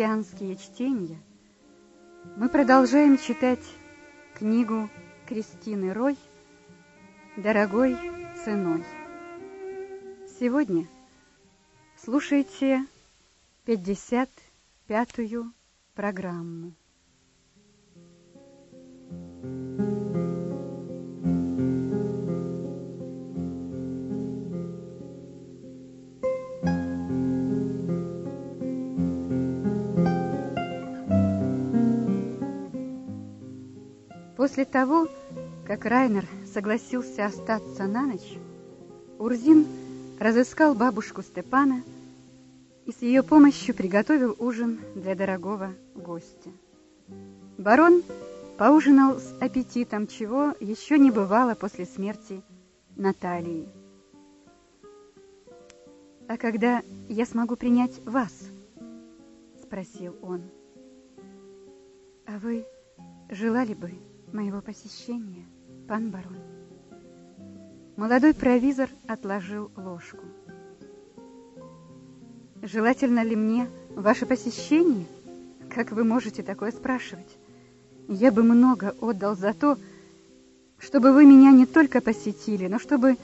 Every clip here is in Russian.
«Христианские чтения» мы продолжаем читать книгу Кристины Рой «Дорогой ценой». Сегодня слушайте 55-ю программу. После того, как Райнер согласился остаться на ночь, Урзин разыскал бабушку Степана и с ее помощью приготовил ужин для дорогого гостя. Барон поужинал с аппетитом, чего еще не бывало после смерти Натальи. «А когда я смогу принять вас?» — спросил он. «А вы желали бы моего посещения, пан барон?» Молодой провизор отложил ложку. «Желательно ли мне ваше посещение? Как вы можете такое спрашивать? Я бы много отдал за то, чтобы вы меня не только посетили, но чтобы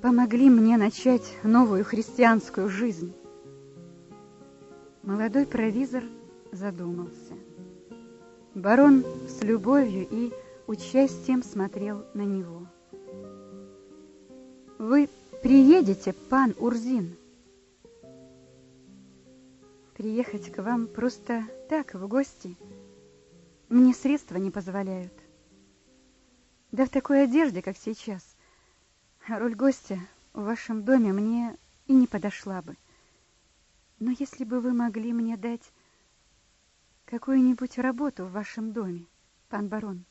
помогли мне начать новую христианскую жизнь». Молодой провизор задумался. Барон с любовью и участием смотрел на него. «Вы приедете, пан Урзин?» «Приехать к вам просто так, в гости, мне средства не позволяют. Да в такой одежде, как сейчас, роль гостя в вашем доме мне и не подошла бы. Но если бы вы могли мне дать какую-нибудь работу в вашем доме, пан барон.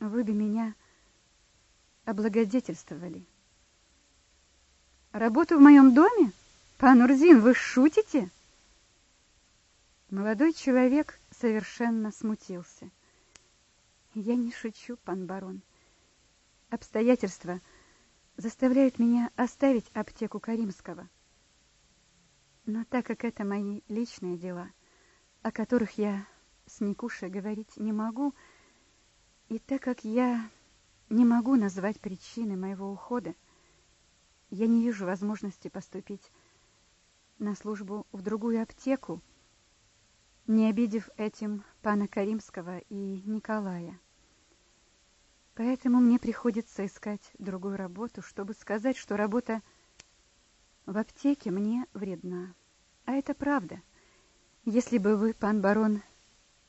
Вы бы меня облагодетельствовали. Работу в моем доме? Пан Урзин, вы шутите? Молодой человек совершенно смутился. Я не шучу, пан барон. Обстоятельства заставляют меня оставить аптеку Каримского. Но так как это мои личные дела, о которых я с Никушей говорить не могу, и так как я не могу назвать причины моего ухода, я не вижу возможности поступить на службу в другую аптеку, не обидев этим пана Каримского и Николая. Поэтому мне приходится искать другую работу, чтобы сказать, что работа в аптеке мне вредна. А это правда — если бы вы, пан барон,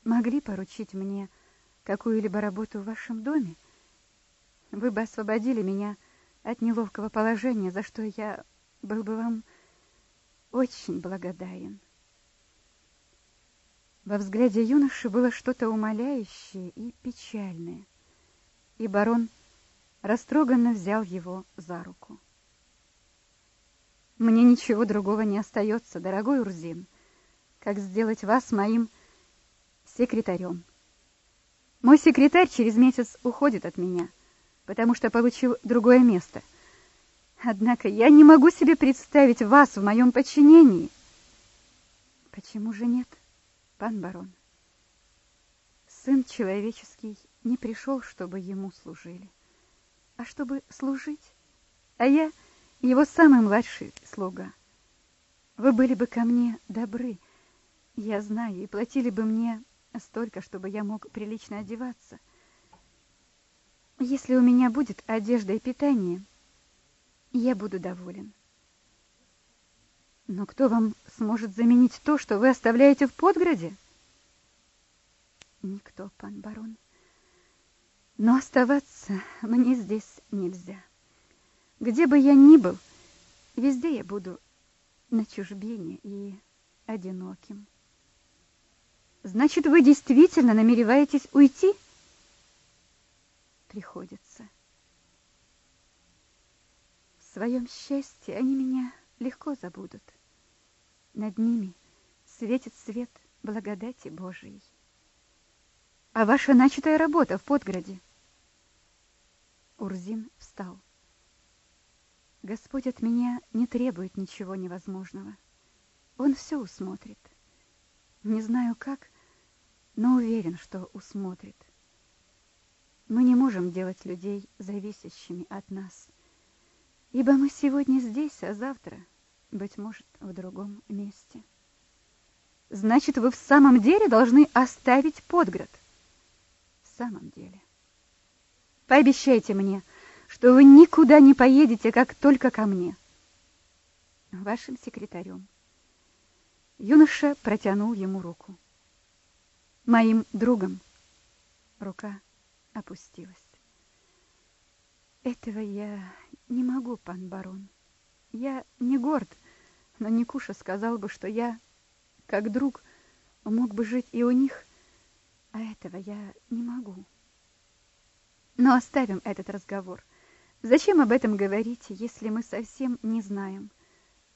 могли поручить мне какую-либо работу в вашем доме, вы бы освободили меня от неловкого положения, за что я был бы вам очень благодарен. Во взгляде юноши было что-то умоляющее и печальное, и барон растроганно взял его за руку. «Мне ничего другого не остается, дорогой Урзин», как сделать вас моим секретарем. Мой секретарь через месяц уходит от меня, потому что получил другое место. Однако я не могу себе представить вас в моем подчинении. Почему же нет, пан барон? Сын человеческий не пришел, чтобы ему служили, а чтобы служить. А я его самый младший слуга. Вы были бы ко мне добры, я знаю, и платили бы мне столько, чтобы я мог прилично одеваться. Если у меня будет одежда и питание, я буду доволен. Но кто вам сможет заменить то, что вы оставляете в Подграде? Никто, пан барон. Но оставаться мне здесь нельзя. Где бы я ни был, везде я буду на чужбине и одиноким. Значит, вы действительно намереваетесь уйти? Приходится. В своем счастье они меня легко забудут. Над ними светит свет благодати Божией. А ваша начатая работа в Подграде? Урзин встал. Господь от меня не требует ничего невозможного. Он все усмотрит. Не знаю как, но уверен, что усмотрит. Мы не можем делать людей зависящими от нас, ибо мы сегодня здесь, а завтра, быть может, в другом месте. Значит, вы в самом деле должны оставить Подград? В самом деле. Пообещайте мне, что вы никуда не поедете, как только ко мне. Вашим секретарем. Юноша протянул ему руку. Моим другом. Рука опустилась. Этого я не могу, пан барон. Я не горд, но Никуша сказал бы, что я, как друг, мог бы жить и у них, а этого я не могу. Но оставим этот разговор. Зачем об этом говорить, если мы совсем не знаем,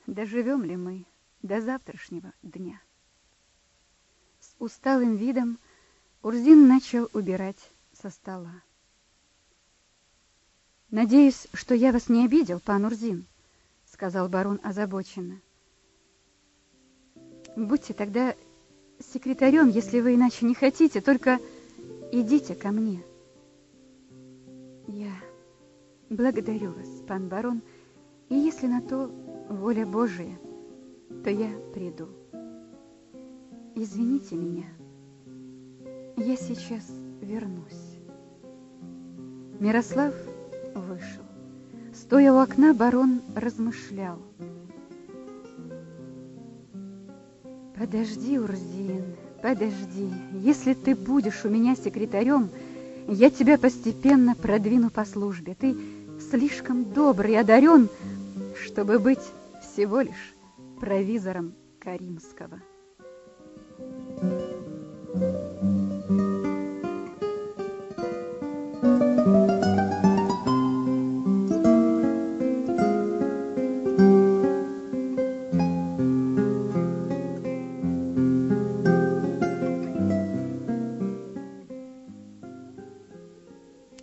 доживем ли мы до завтрашнего дня? С усталым видом Урзин начал убирать со стола. «Надеюсь, что я вас не обидел, пан Урзин», — сказал барон озабоченно. «Будьте тогда секретарем, если вы иначе не хотите, только идите ко мне». «Я благодарю вас, пан барон, и если на то воля Божия, то я приду. Извините меня, я сейчас вернусь». Мирослав вышел. Стоя у окна, барон размышлял. Подожди, Урзин, подожди. Если ты будешь у меня секретарем, я тебя постепенно продвину по службе. Ты слишком добрый и одарен, чтобы быть всего лишь провизором Каримского.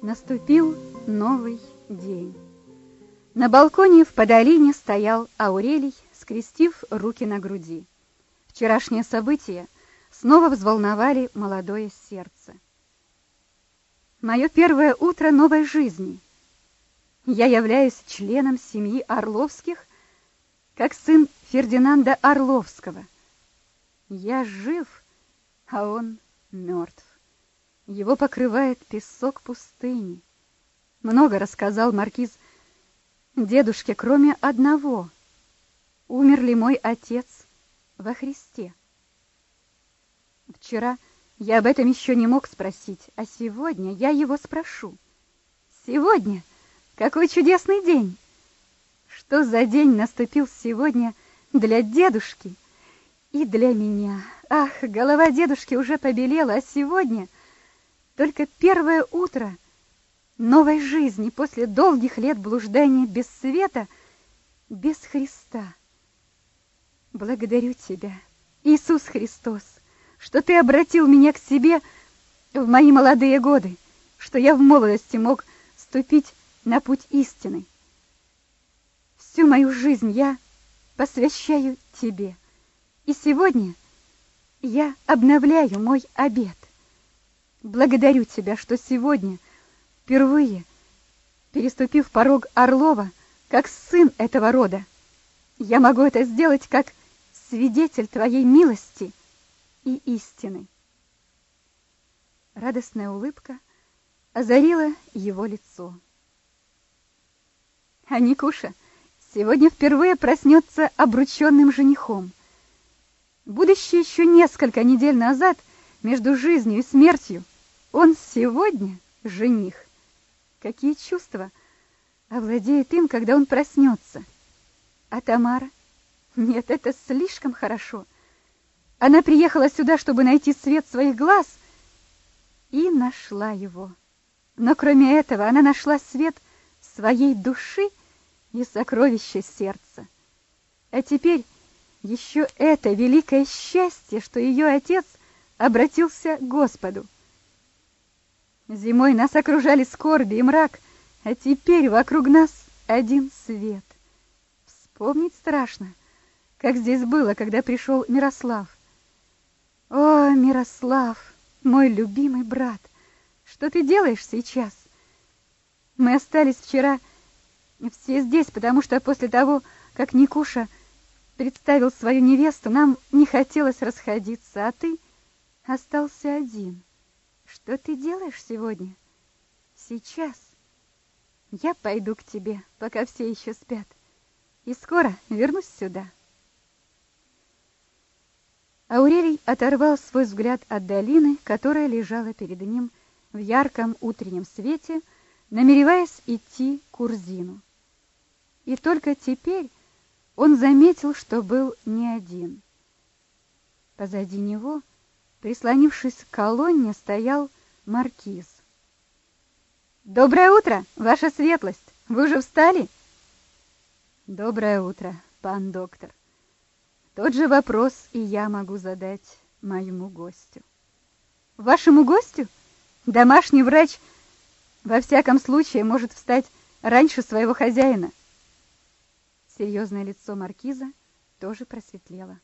Наступил новый день. На балконе в подолине стоял Аурелий, скрестив руки на груди. Вчерашние события снова взволновали молодое сердце. Мое первое утро новой жизни. Я являюсь членом семьи Орловских, как сын Фердинанда Орловского. Я жив, а он мертв. Его покрывает песок пустыни. Много рассказал маркиз дедушке, кроме одного. Умер ли мой отец во Христе? Вчера я об этом еще не мог спросить, а сегодня я его спрошу. Сегодня? Какой чудесный день! Что за день наступил сегодня для дедушки и для меня? Ах, голова дедушки уже побелела, а сегодня — только первое утро новой жизни после долгих лет блуждания без света, без Христа. Благодарю Тебя, Иисус Христос, что Ты обратил меня к себе в мои молодые годы, что я в молодости мог ступить на путь истины. Всю мою жизнь я посвящаю Тебе, и сегодня я обновляю мой обет. Благодарю тебя, что сегодня, впервые, переступив порог Орлова, как сын этого рода, я могу это сделать как свидетель твоей милости и истины. Радостная улыбка озарила его лицо. А Никуша сегодня впервые проснется обрученным женихом. Будущее еще несколько недель назад между жизнью и смертью, он сегодня жених. Какие чувства овладеют им, когда он проснется? А Тамара? Нет, это слишком хорошо. Она приехала сюда, чтобы найти свет своих глаз, и нашла его. Но кроме этого она нашла свет своей души и сокровища сердца. А теперь еще это великое счастье, что ее отец обратился к Господу. Зимой нас окружали скорби и мрак, а теперь вокруг нас один свет. Вспомнить страшно, как здесь было, когда пришел Мирослав. О, Мирослав, мой любимый брат, что ты делаешь сейчас? Мы остались вчера все здесь, потому что после того, как Никуша представил свою невесту, нам не хотелось расходиться, а ты остался один. Что ты делаешь сегодня? Сейчас. Я пойду к тебе, пока все еще спят, и скоро вернусь сюда. Аурелий оторвал свой взгляд от долины, которая лежала перед ним в ярком утреннем свете, намереваясь идти к Урзину. И только теперь он заметил, что был не один. Позади него, прислонившись к колонне, стоял маркиз. «Доброе утро, ваша светлость! Вы уже встали?» «Доброе утро, пан доктор!» Тот же вопрос и я могу задать моему гостю. Вашему гостю? Домашний врач во всяком случае может встать раньше своего хозяина. Серьезное лицо маркиза тоже просветлело.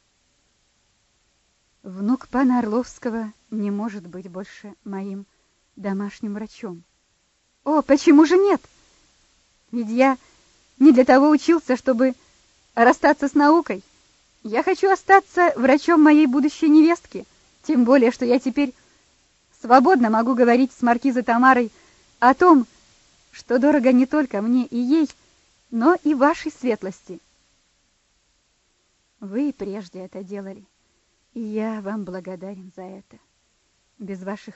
Внук пана Орловского не может быть больше моим домашним врачом. О, почему же нет? Ведь я не для того учился, чтобы расстаться с наукой. Я хочу остаться врачом моей будущей невестки, тем более, что я теперь свободно могу говорить с маркизой Тамарой о том, что дорого не только мне и ей, но и вашей светлости. Вы прежде это делали, и я вам благодарен за это. Без ваших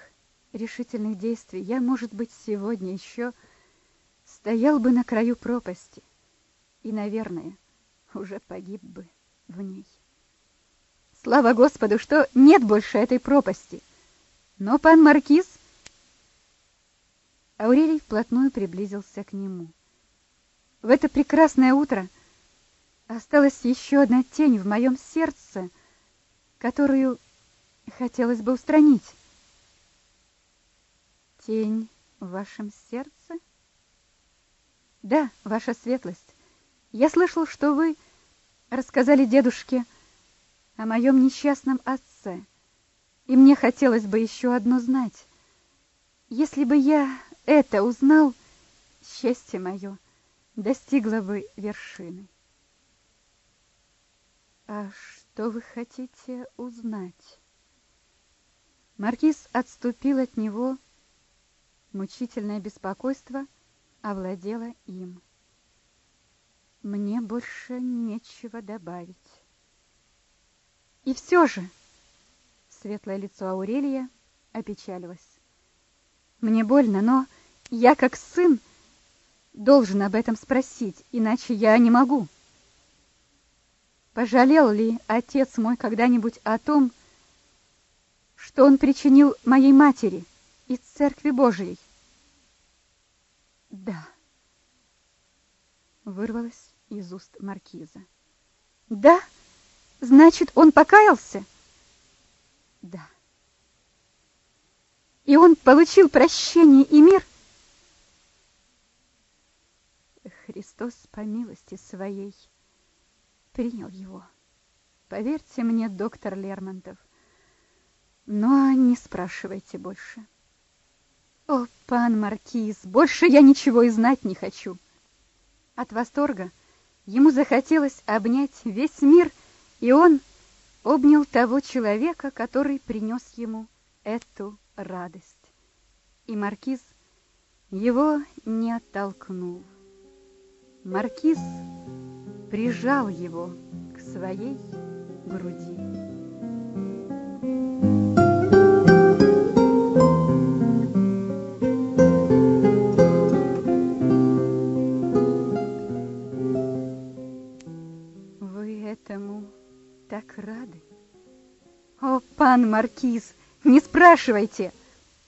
решительных действий я, может быть, сегодня еще стоял бы на краю пропасти и, наверное, уже погиб бы в ней. Слава Господу, что нет больше этой пропасти. Но пан Маркиз... Аурелий вплотную приблизился к нему. В это прекрасное утро осталась еще одна тень в моем сердце, которую хотелось бы устранить. Тень в вашем сердце? Да, ваша светлость. Я слышал, что вы рассказали дедушке о моем несчастном отце, и мне хотелось бы еще одно знать. Если бы я это узнал, счастье мое достигло бы вершины. А что вы хотите узнать? Маркиз отступил от него, мучительное беспокойство овладело им. Мне больше нечего добавить. И все же светлое лицо Аурелия опечалилось. Мне больно, но я как сын должен об этом спросить, иначе я не могу. Пожалел ли отец мой когда-нибудь о том, что он причинил моей матери из Церкви Божией? Да вырвалось из уст маркиза. Да? Значит, он покаялся? Да. И он получил прощение и мир? Христос по милости своей принял его. Поверьте мне, доктор Лермонтов. Но не спрашивайте больше. О, пан Маркиз, больше я ничего и знать не хочу. От восторга ему захотелось обнять весь мир, и он обнял того человека, который принес ему эту радость. И маркиз его не оттолкнул. Маркиз прижал его к своей груди. Пан Маркиз, не спрашивайте.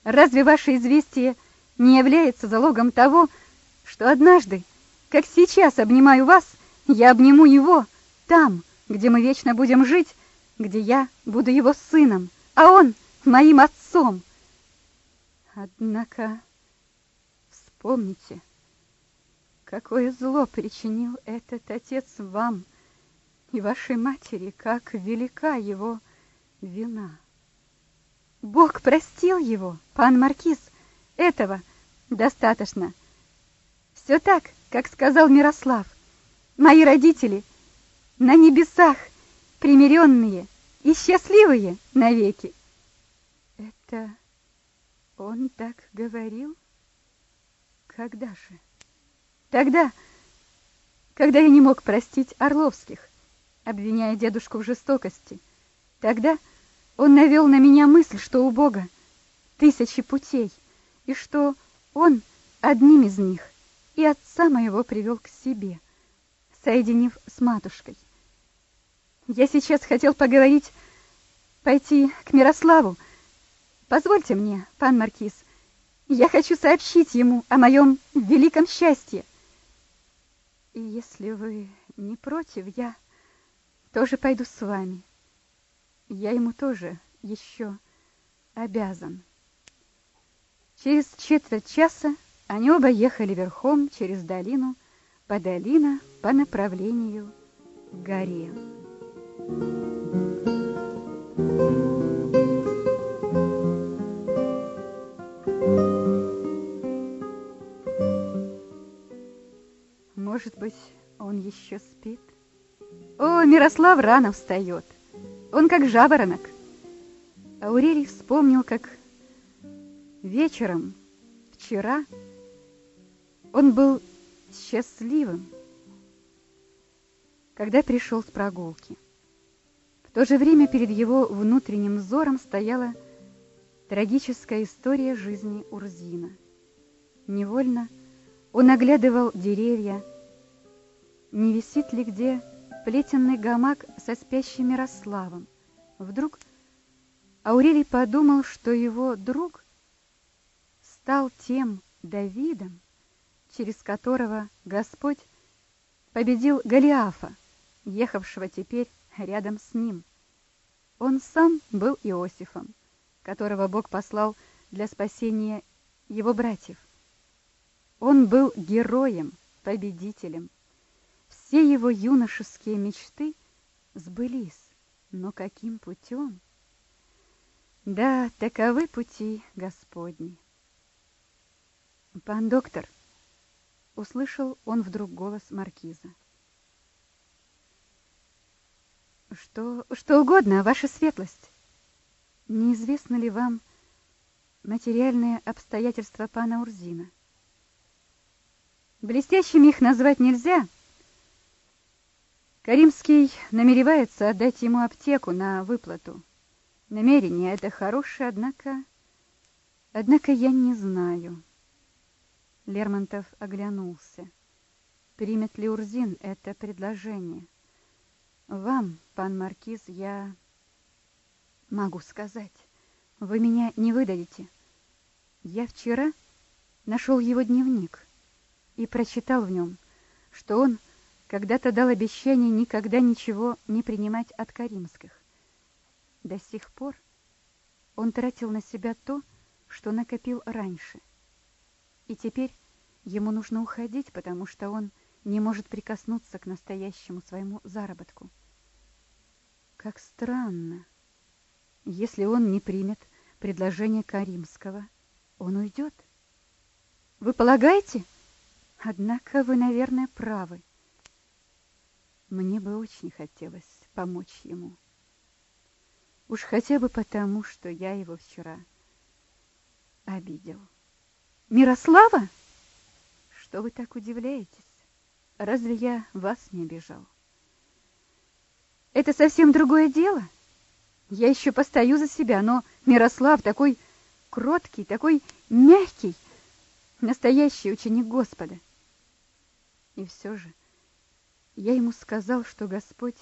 Разве ваше известие не является залогом того, что однажды, как сейчас обнимаю вас, я обниму его там, где мы вечно будем жить, где я буду его сыном, а он моим отцом. Однако вспомните, какое зло причинил этот отец вам и вашей матери, как велика его вина. Бог простил его, пан Маркиз, этого достаточно. Все так, как сказал Мирослав. Мои родители на небесах, примиренные и счастливые навеки. Это он так говорил? Когда же? Тогда, когда я не мог простить Орловских, обвиняя дедушку в жестокости. Тогда он навел на меня мысль, что у Бога тысячи путей, и что он одним из них и отца моего привел к себе, соединив с матушкой. Я сейчас хотел поговорить, пойти к Мирославу. Позвольте мне, пан Маркиз, я хочу сообщить ему о моем великом счастье. И если вы не против, я тоже пойду с вами. Я ему тоже еще обязан. Через четверть часа они оба ехали верхом через долину, по долина по направлению к горе. Может быть, он еще спит? О, Мирослав рано встает. Он как жаворонок. Аурелий вспомнил, как вечером вчера он был счастливым, когда пришел с прогулки. В то же время перед его внутренним взором стояла трагическая история жизни Урзина. Невольно он оглядывал деревья, не висит ли где плетенный гамак со спящим Мирославом. Вдруг Аурелий подумал, что его друг стал тем Давидом, через которого Господь победил Голиафа, ехавшего теперь рядом с ним. Он сам был Иосифом, которого Бог послал для спасения его братьев. Он был героем, победителем, все его юношеские мечты сбылись, но каким путем? Да, таковы пути Господни. Пан доктор, услышал он вдруг голос маркиза. Что, что угодно, ваша светлость. Неизвестно ли вам материальные обстоятельства пана Урзина? Блестящими их назвать нельзя, — Каримский намеревается отдать ему аптеку на выплату. Намерение это хорошее, однако... Однако я не знаю. Лермонтов оглянулся. Примет ли Урзин это предложение? Вам, пан Маркиз, я могу сказать. Вы меня не выдадите. Я вчера нашел его дневник и прочитал в нем, что он когда-то дал обещание никогда ничего не принимать от Каримских. До сих пор он тратил на себя то, что накопил раньше. И теперь ему нужно уходить, потому что он не может прикоснуться к настоящему своему заработку. Как странно. Если он не примет предложение Каримского, он уйдет. Вы полагаете? Однако вы, наверное, правы. Мне бы очень хотелось помочь ему. Уж хотя бы потому, что я его вчера обидел. Мирослава? Что вы так удивляетесь? Разве я вас не обижал? Это совсем другое дело. Я еще постою за себя, но Мирослав такой кроткий, такой мягкий, настоящий ученик Господа. И все же я ему сказал, что Господь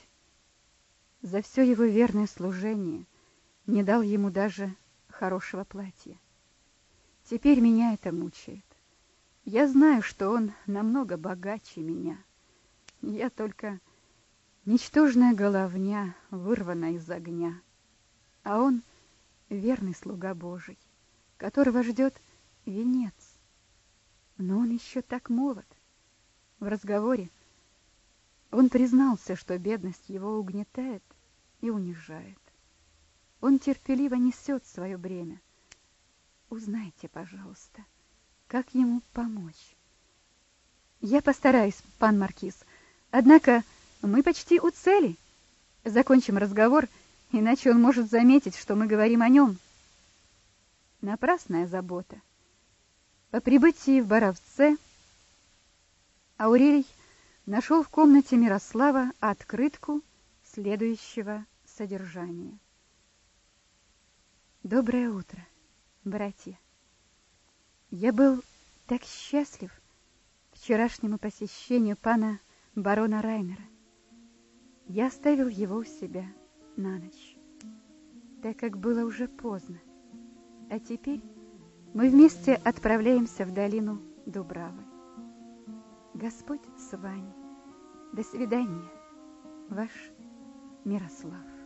за все его верное служение не дал ему даже хорошего платья. Теперь меня это мучает. Я знаю, что он намного богаче меня. Я только ничтожная головня, вырванная из огня. А он верный слуга Божий, которого ждет венец. Но он еще так молод. В разговоре Он признался, что бедность его угнетает и унижает. Он терпеливо несет свое бремя. Узнайте, пожалуйста, как ему помочь. Я постараюсь, пан Маркиз. Однако мы почти у цели. Закончим разговор, иначе он может заметить, что мы говорим о нем. Напрасная забота. По прибытии в Боровце Аурелий нашел в комнате Мирослава открытку следующего содержания. Доброе утро, братья. Я был так счастлив вчерашнему посещению пана барона Райнера. Я оставил его у себя на ночь, так как было уже поздно. А теперь мы вместе отправляемся в долину Дубравы. Господь с вами. До свидания, ваш Мирослав.